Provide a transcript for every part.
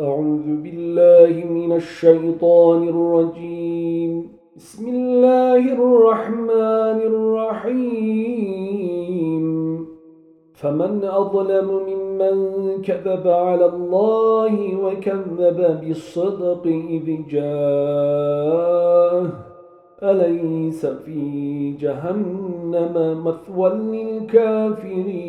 أعوذ بالله من الشيطان الرجيم. بسم الله الرحمن الرحيم. فمن أظلم ممن كذب على الله وكذب بالصدق إذ جاءه. أليس في جهنم مثوى للكافرين؟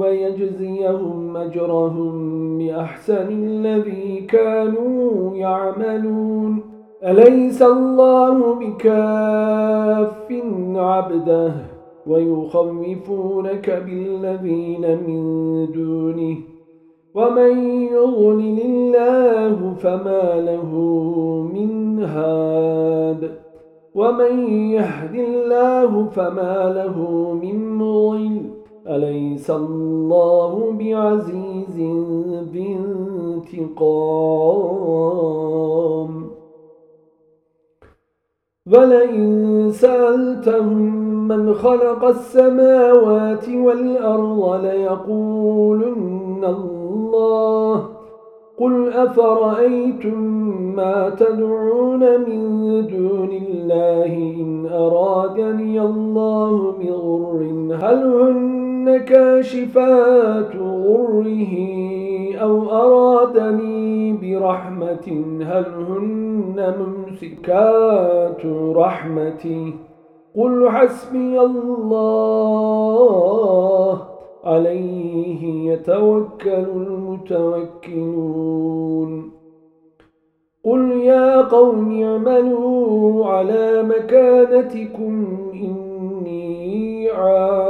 ويجزيهم أجرهم بأحسن الذي كانوا يعملون. أليس الله بكاف عبده ويخوفونك بالذين من دونه؟ ومن يغل الله فما له من هاد. ومن يهد الله فما له من مضل أليس الله بعزيز ذي انتقام؟ ولئن سألتهم من خلق السماوات والأرض ليقولن الله. قل أفرأيتم ما تدعون من دون الله إن أرادني الله بغر هل هن كاشفات غره أو أرادني برحمة هل هن ممسكات رحمتي؟ قل حسبي الله عليه يتوكل المتوكلون. قل يا قوم اعملوا على مكانتكم إني عامل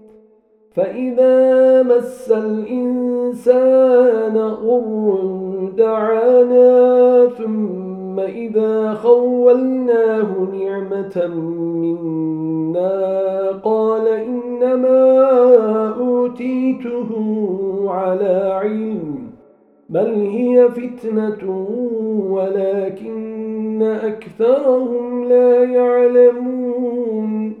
فإذا مس الإنسان غر دعانا ثم إذا خولناه نعمة منا قال إنما أوتيته على علم بل هي فتنة ولكن أكثرهم لا يعلمون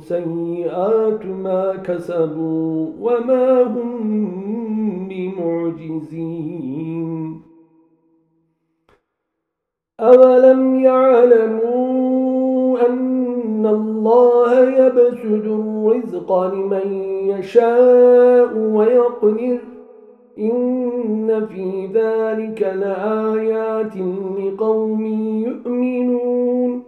سيئات ما كسبوا وما هم بمعجزين. أولم يعلموا أن الله يبسد الرزق لمن يشاء ويقدر إن في ذلك لآيات لقوم يؤمنون.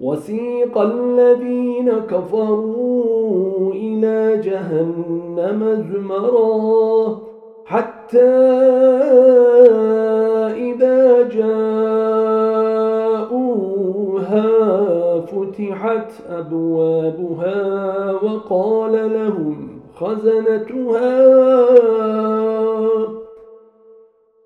وسيق الذين كفروا إلى جهنم زمرا حتى إذا جاءوها فتحت أبوابها وقال لهم خزنتها